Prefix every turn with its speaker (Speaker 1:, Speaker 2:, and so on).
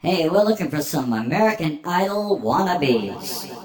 Speaker 1: Hey, we're looking for some American Idol wannabes.